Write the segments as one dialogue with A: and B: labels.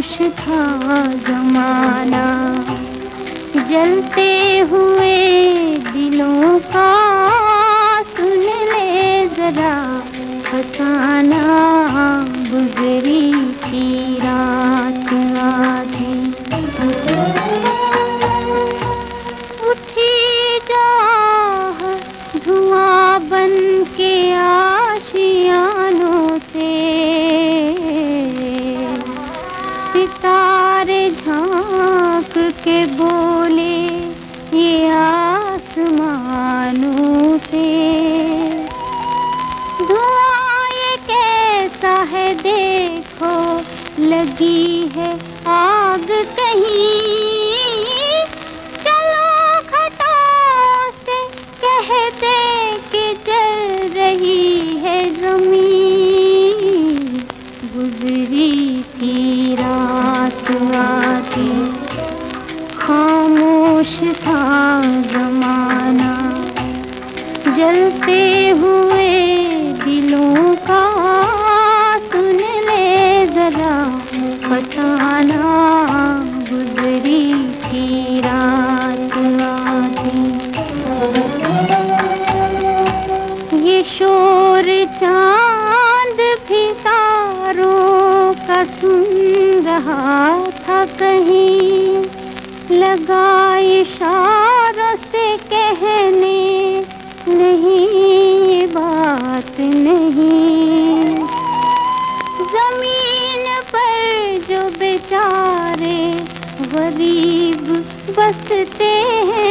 A: खामोश था जमाना जलते हुए लगी है आग कहीं। चलो खटाओं से कहते कि जल रही है ज़मीन। गुजरी थी रात आती। खामोश था जमाना। जलते हुए दिलों शोर चाँद भी तारों का सुन रहा था कहीं। लगा इशारों से कहने, नहीं बात नहीं। ज़मीन पर जो बेचारे गरीब बसते हैं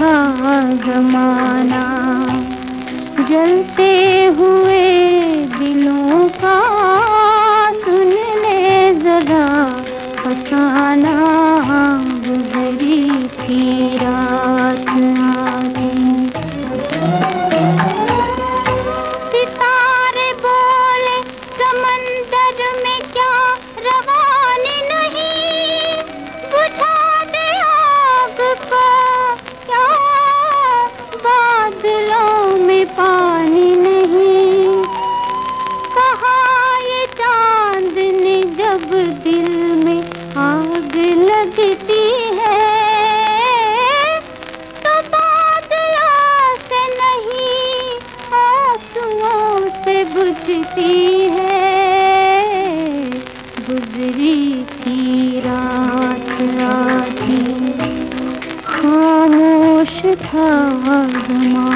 A: था जमाना जलते हुए दिलों से है गुजरी थी रात आधी खामोश था जमा